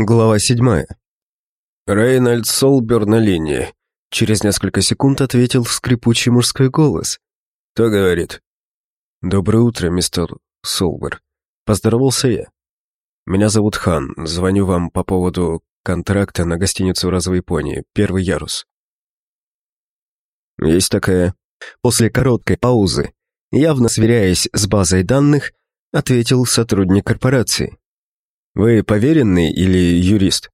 Глава седьмая. Рейнольд Солбер на линии. Через несколько секунд ответил скрипучий мужской голос. «Кто говорит?» «Доброе утро, мистер Солбер». Поздоровался я. «Меня зовут Хан. Звоню вам по поводу контракта на гостиницу «Розовый пони», первый ярус». «Есть такая». После короткой паузы, явно сверяясь с базой данных, ответил сотрудник корпорации. Вы поверенный или юрист?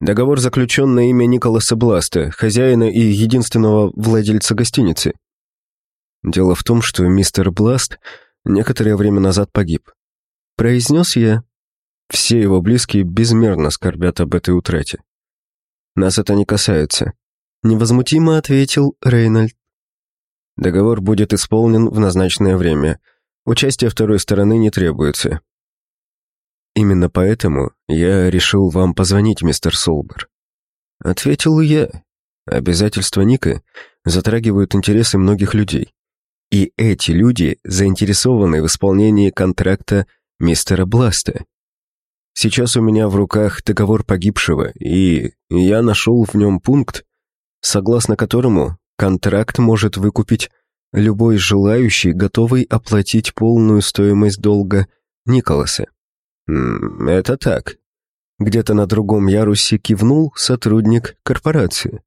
Договор заключен на имя Николаса Бласта, хозяина и единственного владельца гостиницы. Дело в том, что мистер Бласт некоторое время назад погиб. Произнес я. Все его близкие безмерно скорбят об этой утрате. Нас это не касается. Невозмутимо ответил Рейнольд. Договор будет исполнен в назначенное время. Участие второй стороны не требуется. «Именно поэтому я решил вам позвонить, мистер Солбер». Ответил я. Обязательства Ника затрагивают интересы многих людей. И эти люди заинтересованы в исполнении контракта мистера Бласта. Сейчас у меня в руках договор погибшего, и я нашел в нем пункт, согласно которому контракт может выкупить любой желающий, готовый оплатить полную стоимость долга Николаса. «Это так». Где-то на другом ярусе кивнул сотрудник корпорации.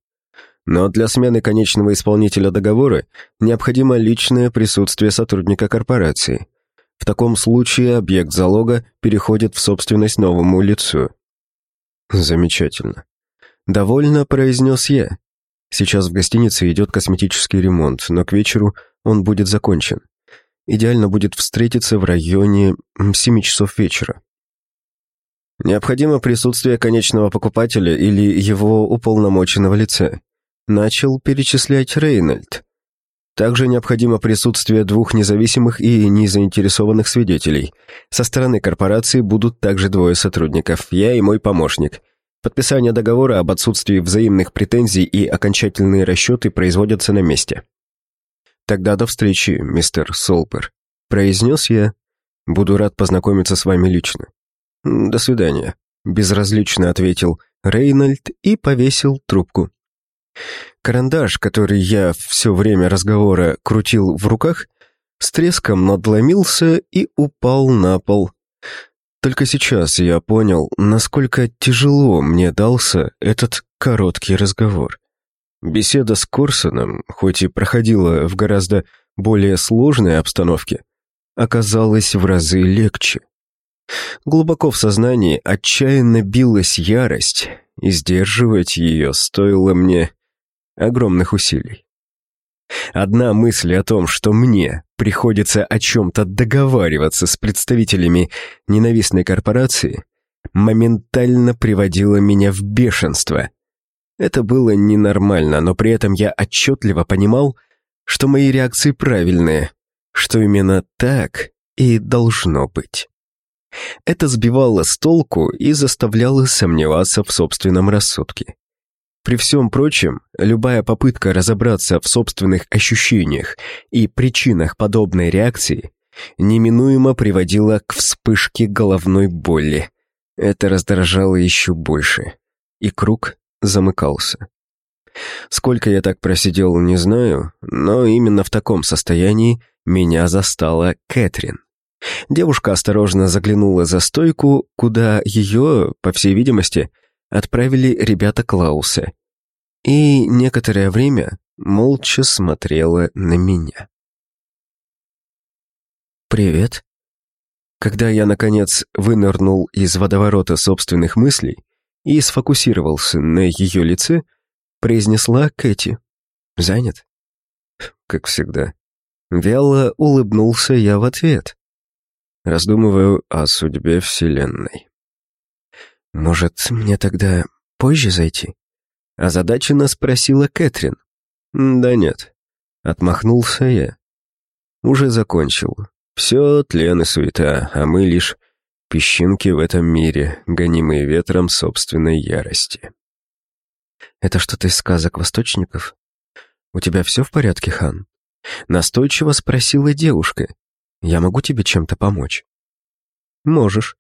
Но для смены конечного исполнителя договора необходимо личное присутствие сотрудника корпорации. В таком случае объект залога переходит в собственность новому лицу. Замечательно. Довольно произнес я. Сейчас в гостинице идет косметический ремонт, но к вечеру он будет закончен. Идеально будет встретиться в районе 7 часов вечера. Необходимо присутствие конечного покупателя или его уполномоченного лица. Начал перечислять Рейнольд. Также необходимо присутствие двух независимых и незаинтересованных свидетелей. Со стороны корпорации будут также двое сотрудников, я и мой помощник. Подписание договора об отсутствии взаимных претензий и окончательные расчеты производятся на месте. «Тогда до встречи, мистер Солпер», — произнес я. «Буду рад познакомиться с вами лично». «До свидания», — безразлично ответил Рейнольд и повесил трубку. Карандаш, который я все время разговора крутил в руках, с треском надломился и упал на пол. Только сейчас я понял, насколько тяжело мне дался этот короткий разговор. Беседа с Корсоном, хоть и проходила в гораздо более сложной обстановке, оказалась в разы легче. Глубоко в сознании отчаянно билась ярость, и сдерживать ее стоило мне огромных усилий. Одна мысль о том, что мне приходится о чем-то договариваться с представителями ненавистной корпорации, моментально приводила меня в бешенство. Это было ненормально, но при этом я отчетливо понимал, что мои реакции правильные, что именно так и должно быть. Это сбивало с толку и заставляло сомневаться в собственном рассудке. При всем прочем, любая попытка разобраться в собственных ощущениях и причинах подобной реакции неминуемо приводила к вспышке головной боли. Это раздражало еще больше, и круг замыкался. Сколько я так просидел, не знаю, но именно в таком состоянии меня застала Кэтрин. Девушка осторожно заглянула за стойку, куда ее, по всей видимости, отправили ребята Клауса. И некоторое время молча смотрела на меня. «Привет». Когда я, наконец, вынырнул из водоворота собственных мыслей и сфокусировался на ее лице, произнесла Кэти. «Занят?» «Как всегда». Вяло улыбнулся я в ответ. Раздумываю о судьбе Вселенной. «Может, мне тогда позже зайти?» Озадаченно спросила Кэтрин. «Да нет», — отмахнулся я. «Уже закончил. Все тлен и суета, а мы лишь песчинки в этом мире, гонимые ветром собственной ярости». «Это что-то из сказок восточников? У тебя все в порядке, хан?» Настойчиво спросила девушка, я могу тебе чем-то помочь?» «Можешь».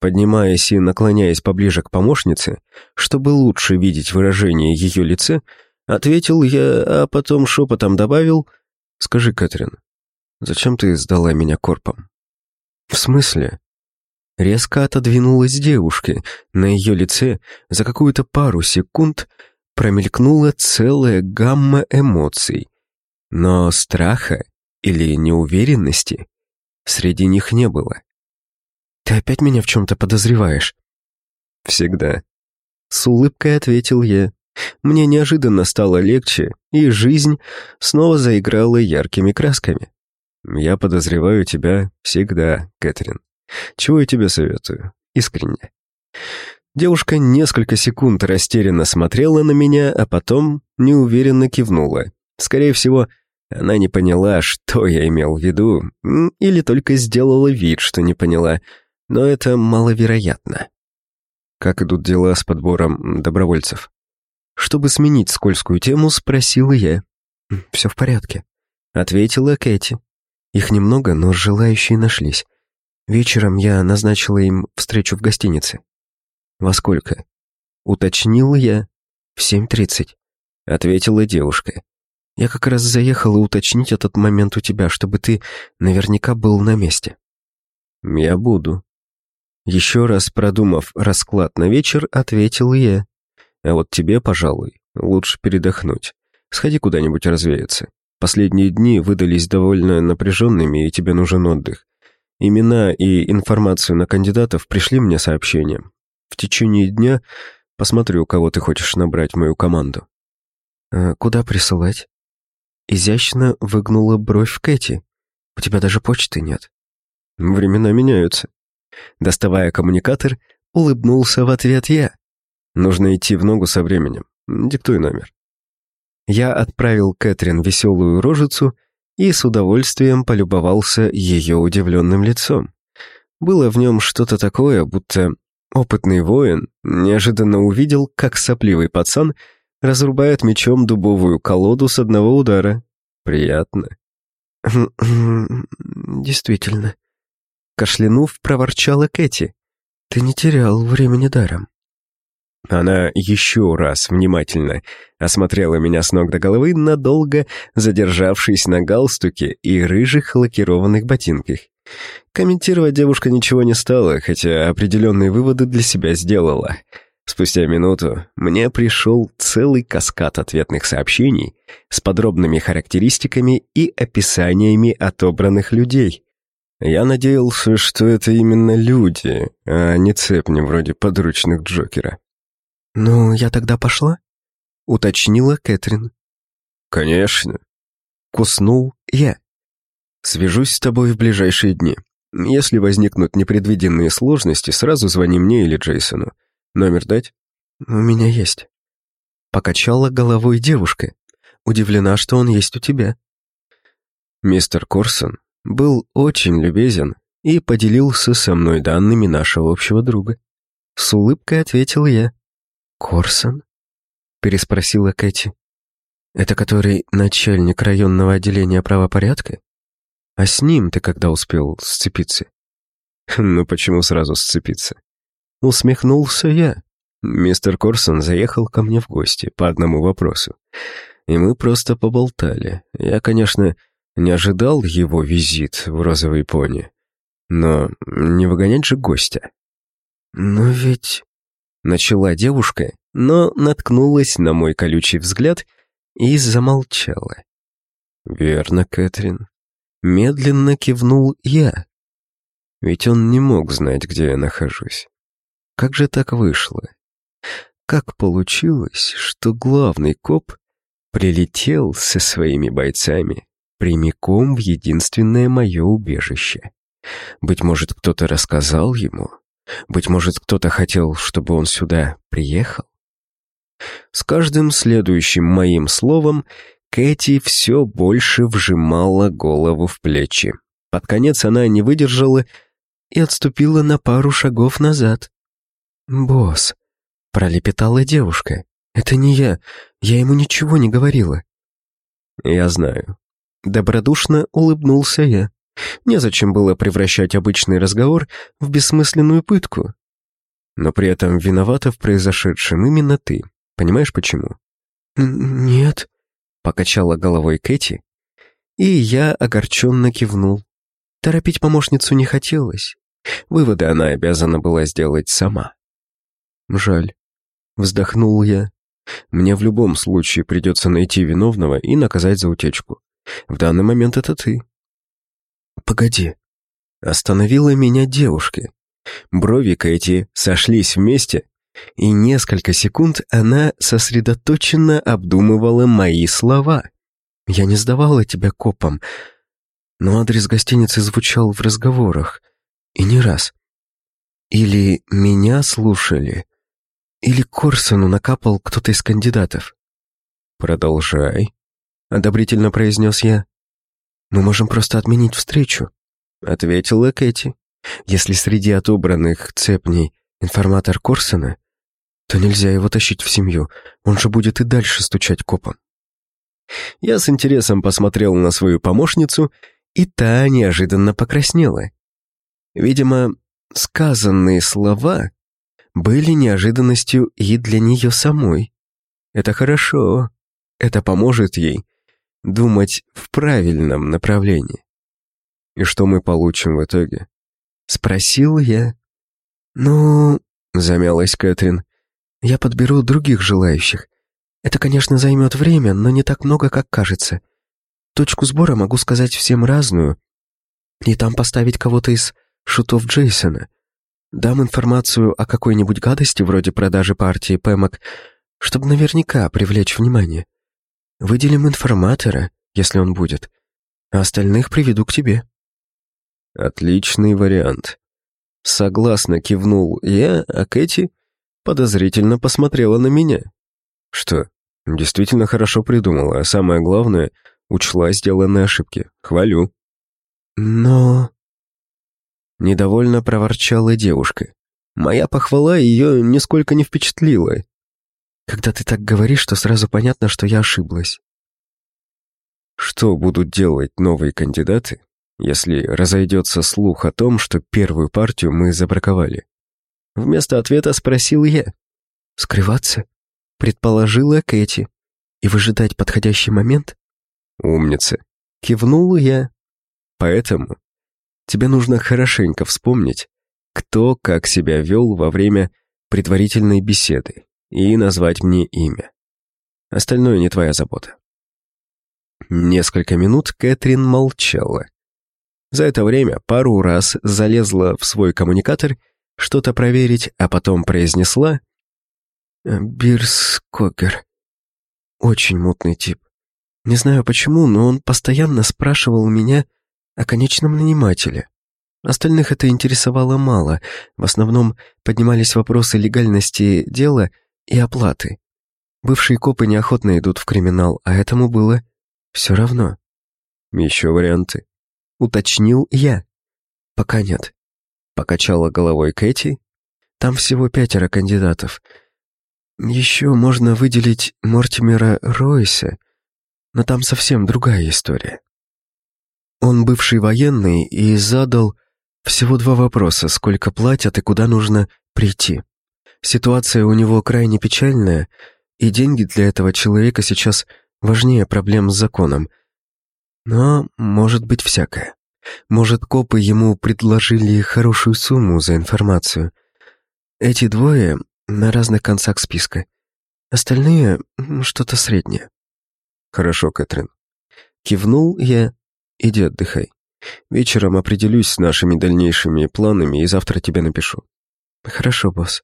Поднимаясь и наклоняясь поближе к помощнице, чтобы лучше видеть выражение ее лица, ответил я, а потом шепотом добавил «Скажи, Кэтрин, зачем ты сдала меня корпом?» «В смысле?» Резко отодвинулась девушка. На ее лице за какую-то пару секунд промелькнула целая гамма эмоций. Но страха или неуверенности среди них не было. «Ты опять меня в чем-то подозреваешь?» «Всегда». С улыбкой ответил я. Мне неожиданно стало легче, и жизнь снова заиграла яркими красками. «Я подозреваю тебя всегда, Кэтрин. Чего я тебе советую? Искренне». Девушка несколько секунд растерянно смотрела на меня, а потом неуверенно кивнула. Скорее всего, она не поняла, что я имел в виду, или только сделала вид, что не поняла, но это маловероятно. Как идут дела с подбором добровольцев? Чтобы сменить скользкую тему, спросила я. «Все в порядке», — ответила Кэти. Их немного, но желающие нашлись. Вечером я назначила им встречу в гостинице. «Во сколько?» Уточнила я. «В семь тридцать», — ответила девушка. «Я как раз заехала уточнить этот момент у тебя, чтобы ты наверняка был на месте». «Я буду». Еще раз продумав расклад на вечер, ответил я. «А вот тебе, пожалуй, лучше передохнуть. Сходи куда-нибудь развеяться. Последние дни выдались довольно напряженными, и тебе нужен отдых. Имена и информацию на кандидатов пришли мне сообщением. В течение дня посмотрю, кого ты хочешь набрать в мою команду». «А куда присылать?» Изящно выгнула бровь Кэти. «У тебя даже почты нет». «Времена меняются». Доставая коммуникатор, улыбнулся в ответ я. «Нужно идти в ногу со временем. Диктуй номер». Я отправил Кэтрин веселую рожицу и с удовольствием полюбовался ее удивленным лицом. Было в нем что-то такое, будто опытный воин неожиданно увидел, как сопливый пацан разрубает мечом дубовую колоду с одного удара. Приятно. «Действительно», — кашлянув, проворчала Кэти. «Ты не терял времени даром». Она еще раз внимательно осмотрела меня с ног до головы, надолго задержавшись на галстуке и рыжих лакированных ботинках. Комментировать девушка ничего не стала, хотя определенные выводы для себя сделала. Спустя минуту мне пришел целый каскад ответных сообщений с подробными характеристиками и описаниями отобранных людей. Я надеялся, что это именно люди, а не цепни вроде подручных Джокера. «Ну, я тогда пошла?» — уточнила Кэтрин. «Конечно». Куснул я. «Свяжусь с тобой в ближайшие дни. Если возникнут непредвиденные сложности, сразу звони мне или Джейсону. Номер дать?» «У меня есть». Покачала головой девушка. Удивлена, что он есть у тебя. Мистер Корсон был очень любезен и поделился со мной данными нашего общего друга. С улыбкой ответил я. «Корсон?» — переспросила Кэти. «Это который начальник районного отделения правопорядка? А с ним ты когда успел сцепиться?» «Ну почему сразу сцепиться?» Усмехнулся я. Мистер Корсон заехал ко мне в гости по одному вопросу. И мы просто поболтали. Я, конечно, не ожидал его визит в розовой пони. Но не выгонять же гостя. «Но ведь...» Начала девушка, но наткнулась на мой колючий взгляд и замолчала. «Верно, Кэтрин». Медленно кивнул я. Ведь он не мог знать, где я нахожусь. Как же так вышло? Как получилось, что главный коп прилетел со своими бойцами прямиком в единственное мое убежище? Быть может, кто-то рассказал ему? Быть может, кто-то хотел, чтобы он сюда приехал? С каждым следующим моим словом Кэти все больше вжимала голову в плечи. Под конец она не выдержала и отступила на пару шагов назад. «Босс», — пролепетала девушка, — «это не я, я ему ничего не говорила». «Я знаю». Добродушно улыбнулся я. Незачем было превращать обычный разговор в бессмысленную пытку. Но при этом виновата в произошедшем именно ты. Понимаешь, почему? «Нет», — покачала головой Кэти, и я огорченно кивнул. Торопить помощницу не хотелось. Выводы она обязана была сделать сама. «Жаль», — вздохнул я. «Мне в любом случае придется найти виновного и наказать за утечку. В данный момент это ты». «Погоди», — остановила меня девушка. Брови Кэти сошлись вместе, и несколько секунд она сосредоточенно обдумывала мои слова. «Я не сдавала тебя копам, но адрес гостиницы звучал в разговорах, и не раз. Или меня слушали, или Корсону накапал кто-то из кандидатов». «Продолжай», — одобрительно произнес я. «Мы можем просто отменить встречу», — ответила Кэти. «Если среди отобранных цепней информатор Корсона, то нельзя его тащить в семью, он же будет и дальше стучать копом. Я с интересом посмотрел на свою помощницу, и та неожиданно покраснела. Видимо, сказанные слова были неожиданностью и для нее самой. Это хорошо, это поможет ей думать в правильном направлении. И что мы получим в итоге? Спросил я. Ну, замялась Кэтрин, я подберу других желающих. Это, конечно, займет время, но не так много, как кажется. Точку сбора могу сказать всем разную. И там поставить кого-то из шутов Джейсона. Дам информацию о какой-нибудь гадости вроде продажи партии Пэмок, чтобы наверняка привлечь внимание. Выделим информатора, если он будет, а остальных приведу к тебе. Отличный вариант. Согласно кивнул я, а Кэти подозрительно посмотрела на меня. Что, действительно хорошо придумала, а самое главное, учла сделанные ошибки. Хвалю. Но... Недовольно проворчала девушка. Моя похвала ее нисколько не впечатлила. Когда ты так говоришь, то сразу понятно, что я ошиблась. Что будут делать новые кандидаты, если разойдется слух о том, что первую партию мы забраковали? Вместо ответа спросил я. «Скрываться?» — предположила Кэти. «И выжидать подходящий момент?» «Умница!» — кивнул я. «Поэтому тебе нужно хорошенько вспомнить, кто как себя вел во время предварительной беседы и назвать мне имя. Остальное не твоя забота». Несколько минут Кэтрин молчала. За это время пару раз залезла в свой коммуникатор что-то проверить, а потом произнесла «Бирс Кокер. Очень мутный тип. Не знаю почему, но он постоянно спрашивал меня о конечном нанимателе. Остальных это интересовало мало, в основном поднимались вопросы легальности дела и оплаты. Бывшие копы неохотно идут в криминал, а этому было все равно. Еще варианты. Уточнил я. Пока нет. Покачала головой Кэти. Там всего пятеро кандидатов. Еще можно выделить Мортимера Ройса, но там совсем другая история. Он бывший военный и задал всего два вопроса, сколько платят и куда нужно прийти. Ситуация у него крайне печальная, и деньги для этого человека сейчас важнее проблем с законом. Но может быть всякое. Может, копы ему предложили хорошую сумму за информацию. Эти двое на разных концах списка. Остальные — что-то среднее. Хорошо, Кэтрин. Кивнул я. Иди отдыхай. Вечером определюсь с нашими дальнейшими планами и завтра тебе напишу. Хорошо, босс.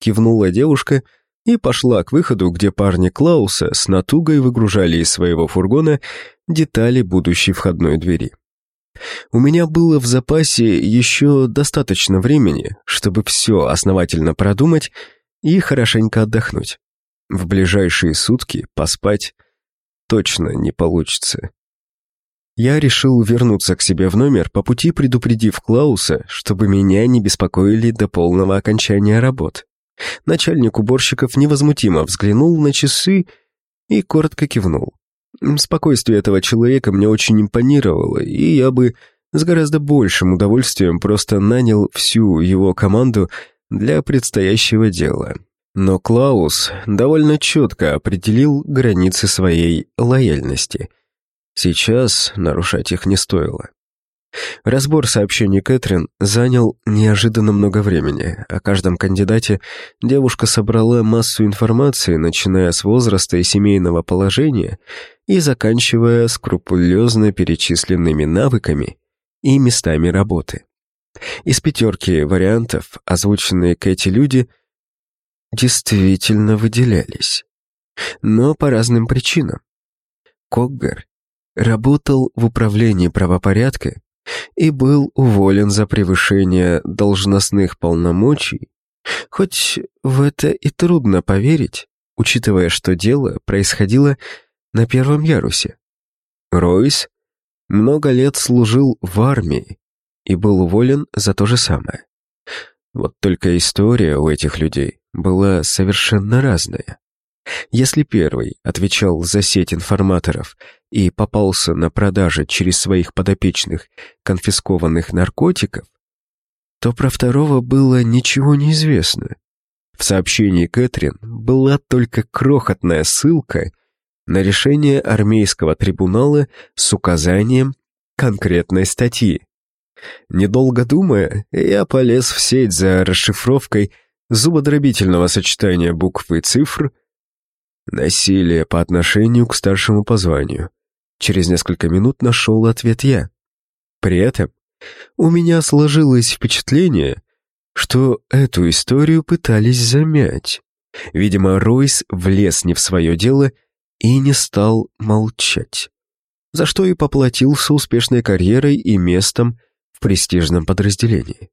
Кивнула девушка и пошла к выходу, где парни Клауса с натугой выгружали из своего фургона детали будущей входной двери. У меня было в запасе еще достаточно времени, чтобы все основательно продумать и хорошенько отдохнуть. В ближайшие сутки поспать точно не получится. Я решил вернуться к себе в номер, по пути предупредив Клауса, чтобы меня не беспокоили до полного окончания работ. Начальник уборщиков невозмутимо взглянул на часы и коротко кивнул. Спокойствие этого человека мне очень импонировало, и я бы с гораздо большим удовольствием просто нанял всю его команду для предстоящего дела. Но Клаус довольно четко определил границы своей лояльности. Сейчас нарушать их не стоило. Разбор сообщений Кэтрин занял неожиданно много времени. О каждом кандидате девушка собрала массу информации, начиная с возраста и семейного положения и заканчивая скрупулезно перечисленными навыками и местами работы. Из пятерки вариантов, озвученные Кэти люди, действительно выделялись. Но по разным причинам. Коггар работал в управлении правопорядка и был уволен за превышение должностных полномочий, хоть в это и трудно поверить, учитывая, что дело происходило на первом ярусе. Ройс много лет служил в армии и был уволен за то же самое. Вот только история у этих людей была совершенно разная. Если первый отвечал за сеть информаторов и попался на продаже через своих подопечных конфискованных наркотиков, то про второго было ничего не известно. В сообщении Кэтрин была только крохотная ссылка на решение армейского трибунала с указанием конкретной статьи. Недолго думая, я полез в сеть за расшифровкой зубодробительного сочетания букв и цифр «Насилие по отношению к старшему по званию». Через несколько минут нашел ответ я. При этом у меня сложилось впечатление, что эту историю пытались замять. Видимо, Ройс влез не в свое дело и не стал молчать, за что и поплатился успешной карьерой и местом в престижном подразделении.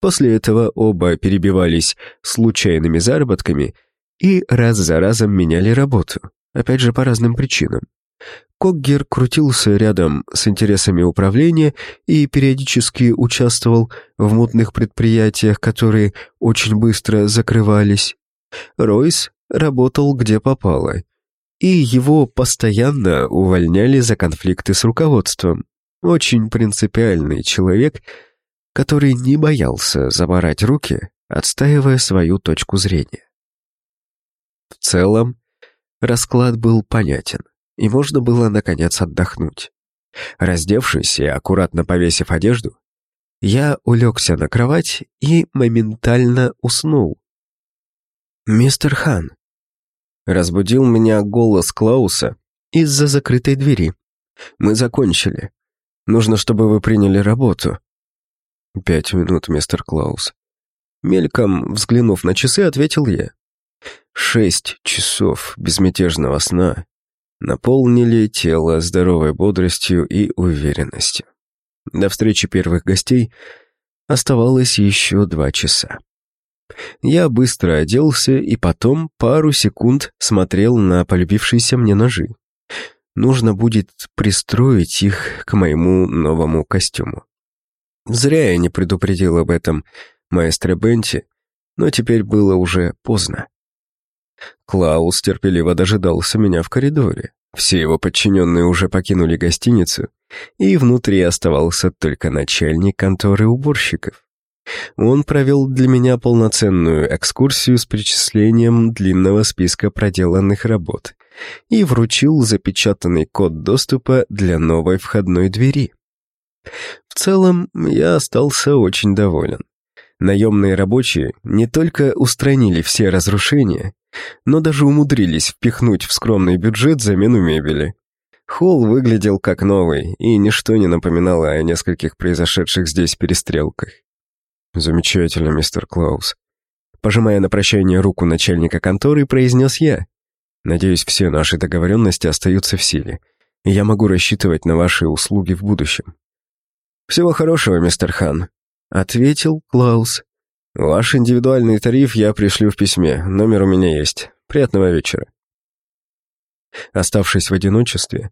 После этого оба перебивались случайными заработками и раз за разом меняли работу, опять же по разным причинам. Коггер крутился рядом с интересами управления и периодически участвовал в мутных предприятиях, которые очень быстро закрывались. Ройс работал где попало, и его постоянно увольняли за конфликты с руководством. Очень принципиальный человек, который не боялся заборать руки, отстаивая свою точку зрения. В целом, расклад был понятен и можно было, наконец, отдохнуть. Раздевшись и аккуратно повесив одежду, я улегся на кровать и моментально уснул. «Мистер Хан!» Разбудил меня голос Клауса из-за закрытой двери. «Мы закончили. Нужно, чтобы вы приняли работу». «Пять минут, мистер Клаус». Мельком, взглянув на часы, ответил я. «Шесть часов безмятежного сна наполнили тело здоровой бодростью и уверенностью. До встречи первых гостей оставалось еще два часа. Я быстро оделся и потом пару секунд смотрел на полюбившиеся мне ножи. Нужно будет пристроить их к моему новому костюму. Зря я не предупредил об этом маэстро Бенти, но теперь было уже поздно. Клаус терпеливо дожидался меня в коридоре. Все его подчиненные уже покинули гостиницу, и внутри оставался только начальник конторы уборщиков. Он провел для меня полноценную экскурсию с причислением длинного списка проделанных работ и вручил запечатанный код доступа для новой входной двери. В целом, я остался очень доволен. Наемные рабочие не только устранили все разрушения, но даже умудрились впихнуть в скромный бюджет замену мебели. Холл выглядел как новый, и ничто не напоминало о нескольких произошедших здесь перестрелках. «Замечательно, мистер Клаус». Пожимая на прощание руку начальника конторы, произнес я. «Надеюсь, все наши договоренности остаются в силе, и я могу рассчитывать на ваши услуги в будущем». «Всего хорошего, мистер Хан», — ответил Клаус. Ваш индивидуальный тариф я пришлю в письме. Номер у меня есть. Приятного вечера. Оставшись в одиночестве,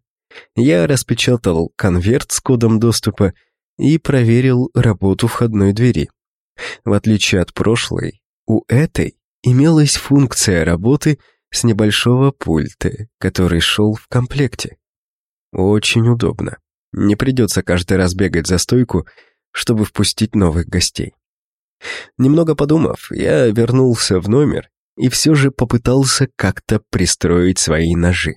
я распечатал конверт с кодом доступа и проверил работу входной двери. В отличие от прошлой, у этой имелась функция работы с небольшого пульта, который шел в комплекте. Очень удобно. Не придется каждый раз бегать за стойку, чтобы впустить новых гостей. Немного подумав, я вернулся в номер и все же попытался как-то пристроить свои ножи.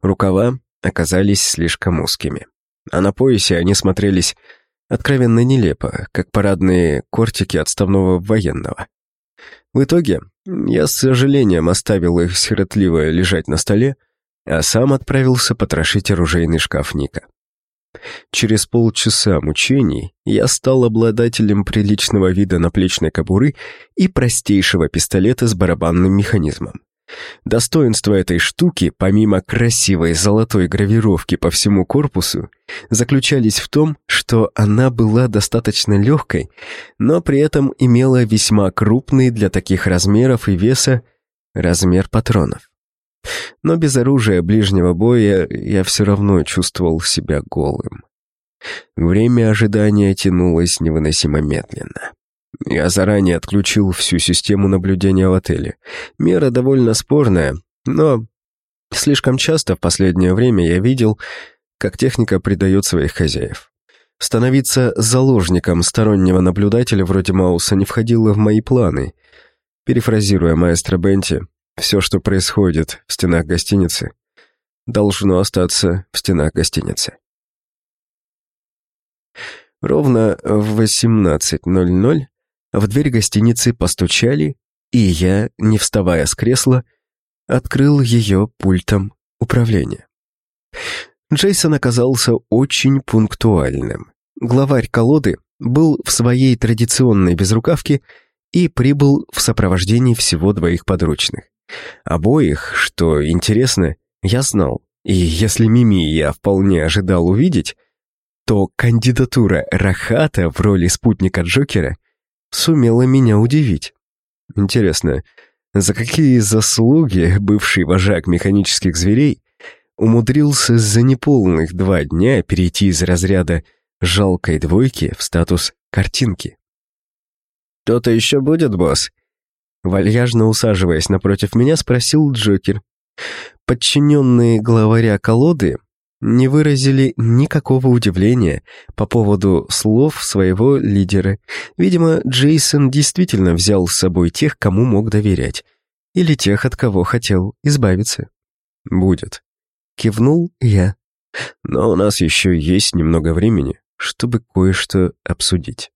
Рукава оказались слишком узкими, а на поясе они смотрелись откровенно нелепо, как парадные кортики отставного военного. В итоге я с сожалением оставил их сиротливо лежать на столе, а сам отправился потрошить оружейный шкаф Ника. Через полчаса мучений я стал обладателем приличного вида наплечной кобуры и простейшего пистолета с барабанным механизмом. Достоинство этой штуки, помимо красивой золотой гравировки по всему корпусу, заключались в том, что она была достаточно легкой, но при этом имела весьма крупный для таких размеров и веса размер патронов. Но без оружия ближнего боя я все равно чувствовал себя голым. Время ожидания тянулось невыносимо медленно. Я заранее отключил всю систему наблюдения в отеле. Мера довольно спорная, но слишком часто в последнее время я видел, как техника предает своих хозяев. Становиться заложником стороннего наблюдателя вроде Мауса не входило в мои планы. Перефразируя маэстро Бенти, все, что происходит в стенах гостиницы, должно остаться в стенах гостиницы. Ровно в 18.00 в дверь гостиницы постучали, и я, не вставая с кресла, открыл ее пультом управления. Джейсон оказался очень пунктуальным. Главарь колоды был в своей традиционной безрукавке и прибыл в сопровождении всего двоих подручных. Обоих, что интересно, я знал, и если Мими я вполне ожидал увидеть, то кандидатура Рахата в роли спутника Джокера сумела меня удивить. Интересно, за какие заслуги бывший вожак механических зверей умудрился за неполных два дня перейти из разряда жалкой двойки в статус картинки? «Кто-то еще будет, босс?» Вальяжно усаживаясь напротив меня, спросил Джокер. Подчиненные главаря колоды не выразили никакого удивления по поводу слов своего лидера. Видимо, Джейсон действительно взял с собой тех, кому мог доверять, или тех, от кого хотел избавиться. «Будет», — кивнул я. «Но у нас еще есть немного времени, чтобы кое-что обсудить».